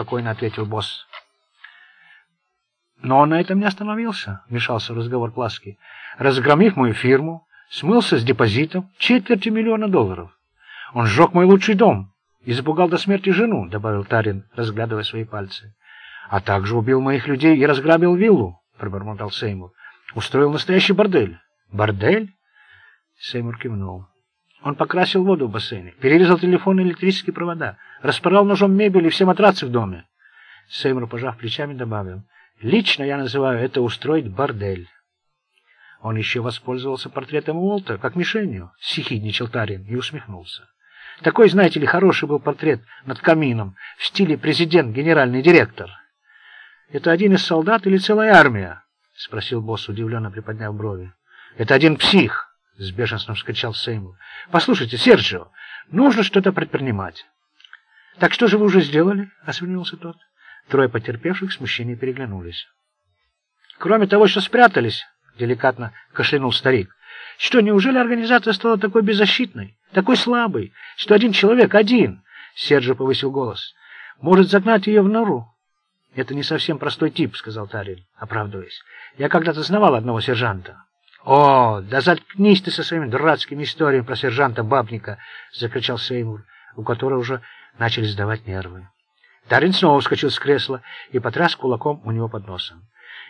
спокойно ответил босс. Но он на этом не остановился, вмешался в разговор Пласки. Разгромив мою фирму, смылся с депозитом четверти миллиона долларов. Он сжег мой лучший дом и запугал до смерти жену, добавил Тарин, разглядывая свои пальцы. А также убил моих людей и разграбил виллу, пробормотал Сеймур. Устроил настоящий бордель. Бордель? Сеймур кивнул. Он покрасил воду в бассейне, перерезал телефон и электрические провода, распорол ножом мебель и все матрацы в доме. Сеймур, пожав плечами, добавил, «Лично я называю это устроить бордель». Он еще воспользовался портретом Уолтера как мишенью, сихидничал Тарин и усмехнулся. Такой, знаете ли, хороший был портрет над камином в стиле президент, генеральный директор. «Это один из солдат или целая армия?» — спросил босс, удивленно приподняв брови. «Это один псих!» — с бешенством вскричал Сеймур. «Послушайте, Серджио, нужно что-то предпринимать». «Так что же вы уже сделали?» — осведомился тот. Трое потерпевших в смущении переглянулись. «Кроме того, что спрятались», — деликатно кашлянул старик, «что, неужели организация стала такой беззащитной, такой слабой, что один человек, один, — Серджио повысил голос, — может загнать ее в нору?» «Это не совсем простой тип», — сказал Тарин, оправдываясь. «Я когда-то знавал одного сержанта». «О, да заткнись ты со своими дурацкими историями про сержанта Бабника!» — закричал Сеймур, у которого уже начали сдавать нервы. Тарин снова вскочил с кресла и потряс кулаком у него под носом.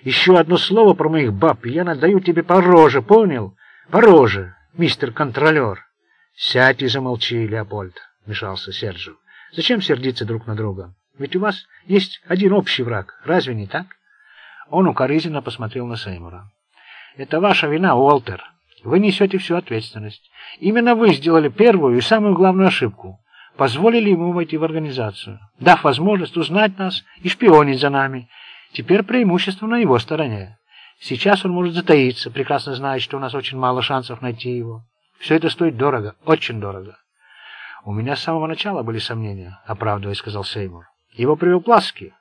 «Еще одно слово про моих баб, и я надаю тебе по роже, понял? По роже, мистер контролер!» «Сядь и замолчи, Леопольд!» — мешался Серджио. «Зачем сердиться друг на друга? Ведь у вас есть один общий враг, разве не так?» Он укоризненно посмотрел на Сеймура. Это ваша вина, Уолтер. Вы несете всю ответственность. Именно вы сделали первую и самую главную ошибку. Позволили ему войти в организацию, дав возможность узнать нас и шпионить за нами. Теперь преимущество на его стороне. Сейчас он может затаиться, прекрасно зная, что у нас очень мало шансов найти его. Все это стоит дорого, очень дорого. У меня с самого начала были сомнения, оправдываясь, сказал Сеймур. Его привел Пласки.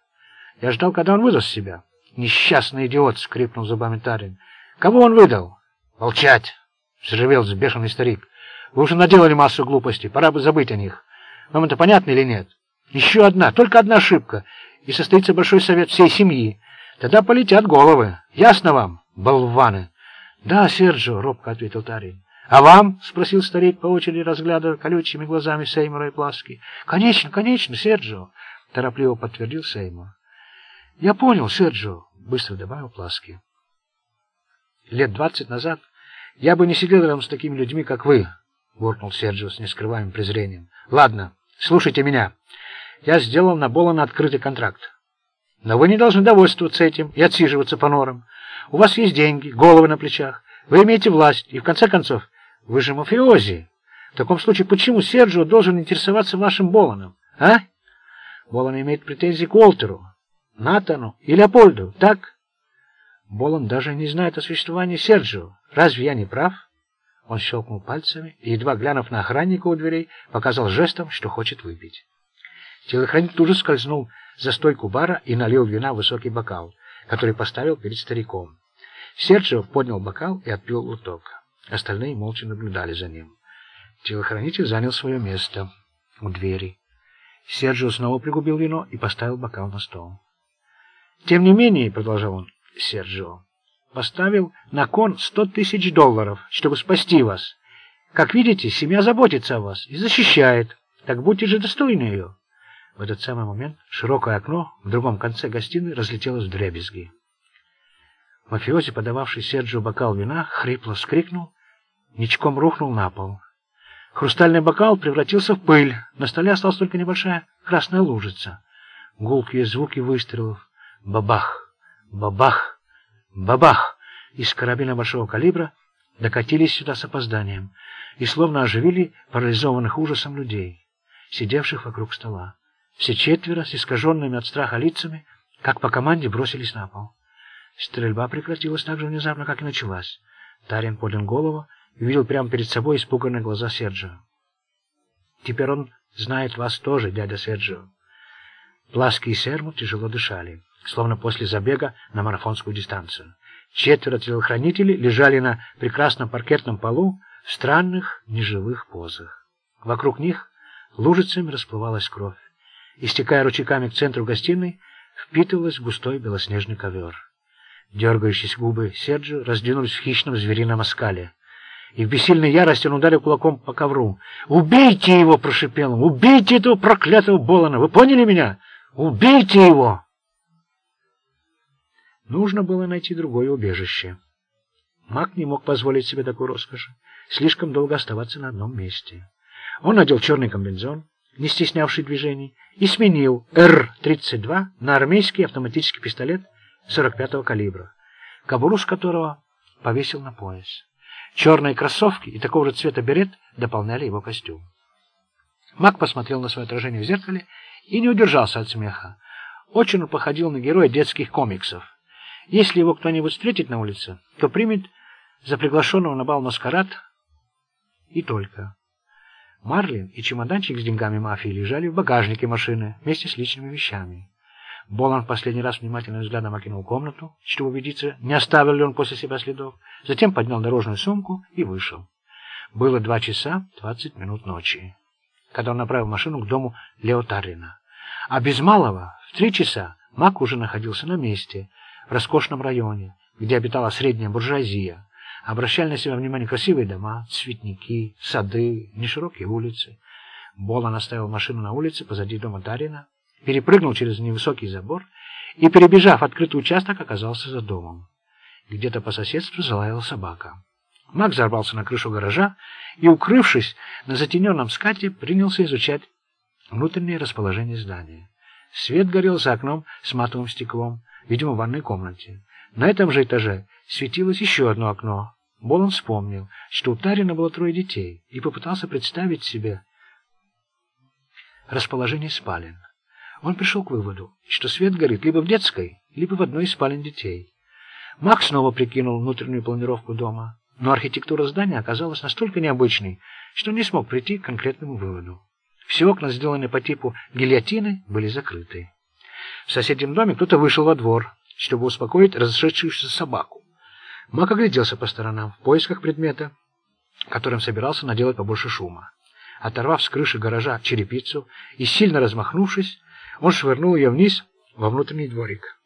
Я ждал, когда он выдаст себя. Несчастный идиот, скрипнул зубами Тарин. Кого он выдал? Молчать! Взревел бешеный старик. Вы уже наделали массу глупостей, пора бы забыть о них. Вам это понятно или нет? Еще одна, только одна ошибка, и состоится большой совет всей семьи. Тогда полетят головы. Ясно вам, болваны? Да, Серджио, робко ответил Тарин. «А вам?» — спросил старик, по очереди разглядывая колючими глазами Сеймура и Пласки. «Конечно, конечно, Серджио!» — торопливо подтвердил Сеймур. «Я понял, Серджио!» — быстро добавил Пласки. Лет двадцать назад я бы не сидел рядом с такими людьми, как вы, — буркнул Серджио с нескрываемым презрением. — Ладно, слушайте меня. Я сделал на Болана открытый контракт. Но вы не должны довольствоваться этим и отсиживаться по норам. У вас есть деньги, головы на плечах, вы имеете власть, и в конце концов, вы же мафиози. В таком случае, почему Серджио должен интересоваться вашим Боланом, а? Болан имеет претензии к Уолтеру, Натану и Леопольду, так? Болан даже не знает о существовании Серджио. Разве я не прав? Он щелкнул пальцами и, едва глянув на охранника у дверей, показал жестом, что хочет выпить. Телохранитель тут же скользнул за стойку бара и налил вина в высокий бокал, который поставил перед стариком. Серджио поднял бокал и отпил глоток. Остальные молча наблюдали за ним. Телохранитель занял свое место у двери. Серджио снова пригубил вино и поставил бокал на стол. «Тем не менее», — продолжал он, Серджио. Поставил на кон сто тысяч долларов, чтобы спасти вас. Как видите, семья заботится о вас и защищает. Так будьте же достойны ее. В этот самый момент широкое окно в другом конце гостиной разлетелось вдребезги. Мафиози, подававший Серджио бокал вина, хрипло вскрикнул, ничком рухнул на пол. Хрустальный бокал превратился в пыль, на столе осталась только небольшая красная лужица. Гулкие звуки выстрелов. Бабах! Бабах! Бабах! Из карабина большого калибра докатились сюда с опозданием и словно оживили парализованных ужасом людей, сидевших вокруг стола. Все четверо с искаженными от страха лицами, как по команде, бросились на пол. Стрельба прекратилась так же внезапно, как и началась. Тарин поднял голову и увидел прямо перед собой испуганные глаза Серджио. «Теперь он знает вас тоже, дядя Серджио». Пласки и Сеймур тяжело дышали словно после забега на марафонскую дистанцию. Четверо телохранителей лежали на прекрасном паркетном полу в странных неживых позах. Вокруг них лужицами расплывалась кровь. истекая ручейками к центру гостиной, впитывалась в густой белоснежный ковер. Дергающиеся губы Серджи раздвинулись в хищном зверином оскале. И в бессильной ярости он ударил кулаком по ковру. «Убейте его!» — прошипел он. «Убейте этого проклятого Болана! Вы поняли меня? Убейте его!» Нужно было найти другое убежище. Маг не мог позволить себе такой роскоши, слишком долго оставаться на одном месте. Он надел черный комбинезон, не стеснявший движений, и сменил Р-32 на армейский автоматический пистолет 45-го калибра, кобуру с которого повесил на пояс. Черные кроссовки и такого же цвета берет дополняли его костюм. Мак посмотрел на свое отражение в зеркале и не удержался от смеха. Очень он походил на героя детских комиксов. Если его кто-нибудь встретит на улице, то примет за приглашенного на бал маскарад и только. Марлин и чемоданчик с деньгами мафии лежали в багажнике машины вместе с личными вещами. Болан последний раз внимательным взглядом окинул комнату, чтобы убедиться, не оставил ли он после себя следов, затем поднял дорожную сумку и вышел. Было два часа двадцать минут ночи, когда он направил машину к дому Лео Таррина. А без малого в три часа Мак уже находился на месте, в роскошном районе, где обитала средняя буржуазия. Обращали на себя внимание красивые дома, цветники, сады, неширокие улицы. Болан оставил машину на улице позади дома Тарина, перепрыгнул через невысокий забор и, перебежав открытый участок, оказался за домом. Где-то по соседству залаяла собака. Мак взорвался на крышу гаража и, укрывшись на затененном скате, принялся изучать внутреннее расположение здания. Свет горел за окном с матовым стеклом, видимо, в ванной комнате. На этом же этаже светилось еще одно окно. Болон вспомнил, что у Тарина было трое детей, и попытался представить себе расположение спален. Он пришел к выводу, что свет горит либо в детской, либо в одной из спален детей. Макс снова прикинул внутреннюю планировку дома, но архитектура здания оказалась настолько необычной, что не смог прийти к конкретному выводу. Все окна, сделанные по типу гильотины, были закрыты. В соседнем доме кто-то вышел во двор, чтобы успокоить разошедшуюся собаку. Мак огляделся по сторонам в поисках предмета, которым собирался наделать побольше шума. Оторвав с крыши гаража черепицу и сильно размахнувшись, он швырнул ее вниз во внутренний дворик.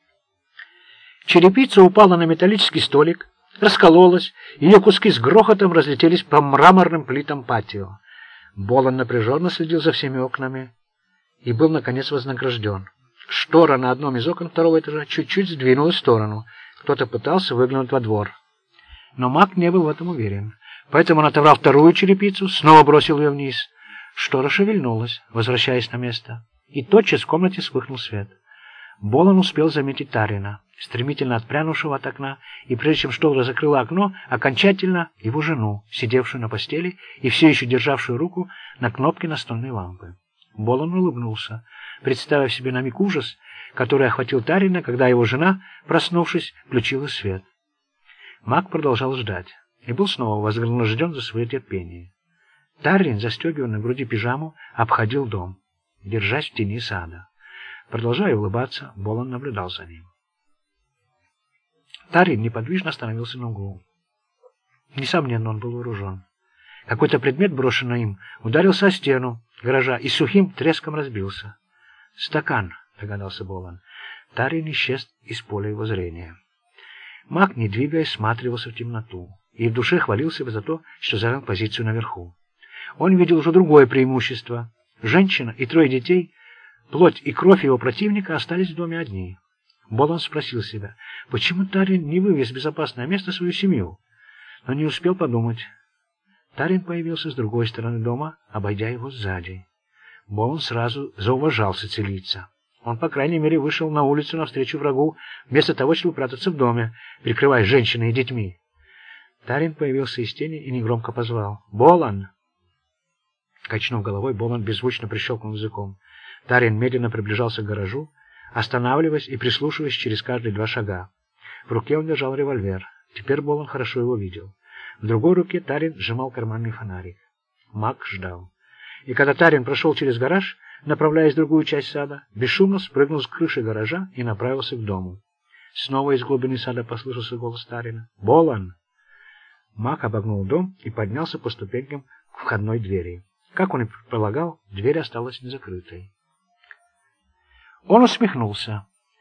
Черепица упала на металлический столик, раскололась, ее куски с грохотом разлетелись по мраморным плитам патио. Болон напряженно следил за всеми окнами и был, наконец, вознагражден. Штора на одном из окон второго этажа чуть-чуть сдвинулась в сторону. Кто-то пытался выглянуть во двор. Но маг не был в этом уверен. Поэтому он отобрал вторую черепицу, снова бросил ее вниз. Штора шевельнулась, возвращаясь на место и тотчас в комнате вспыхнул свет. Болон успел заметить Тарина, стремительно отпрянувшего от окна, и прежде чем штора закрыла окно, окончательно его жену, сидевшую на постели и все еще державшую руку на кнопке настольной лампы. Болон улыбнулся, представив себе на миг ужас, который охватил Тарина, когда его жена, проснувшись, включила свет. Маг продолжал ждать и был снова вознагражден за свое терпение. Тарин, застегивая на груди пижаму, обходил дом держась в тени сада. Продолжая улыбаться, Болон наблюдал за ним. Тарин неподвижно остановился на углу. Несомненно, он был вооружен. Какой-то предмет, брошенный им, ударился о стену гаража и сухим треском разбился. «Стакан», — догадался Болон. Тарин исчез из поля его зрения. Маг, не двигаясь, сматривался в темноту и в душе хвалился бы за то, что занял позицию наверху. Он видел уже другое преимущество — Женщина и трое детей, плоть и кровь его противника остались в доме одни. Болон спросил себя, почему Тарин не вывез в безопасное место свою семью, но не успел подумать. Тарин появился с другой стороны дома, обойдя его сзади. Болон сразу зауважал сицилийца. Он, по крайней мере, вышел на улицу навстречу врагу, вместо того, чтобы прятаться в доме, прикрывая женщиной и детьми. Тарин появился из тени и негромко позвал. «Болон!» Качнув головой, Болон беззвучно прищелкнул языком. Тарин медленно приближался к гаражу, останавливаясь и прислушиваясь через каждые два шага. В руке он держал револьвер. Теперь Болон хорошо его видел. В другой руке Тарин сжимал карманный фонарик. Мак ждал. И когда Тарин прошел через гараж, направляясь в другую часть сада, бесшумно спрыгнул с крыши гаража и направился к дому. Снова из глубины сада послышался голос Тарина. «Болон!» Мак обогнул дом и поднялся по ступенькам к входной двери. Как он и предполагал, дверь осталась незакрытой. Он усмехнулся.